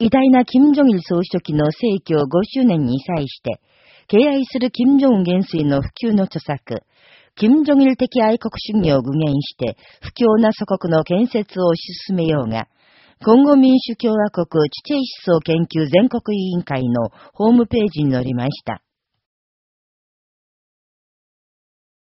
偉大な金正日総書記の逝去5周年に際して、敬愛する金正恩元帥の普及の著作、金正日的愛国主義を具現して、不況な祖国の建設を推し進めようが、今後民主共和国地政思想研究全国委員会のホームページに載りました。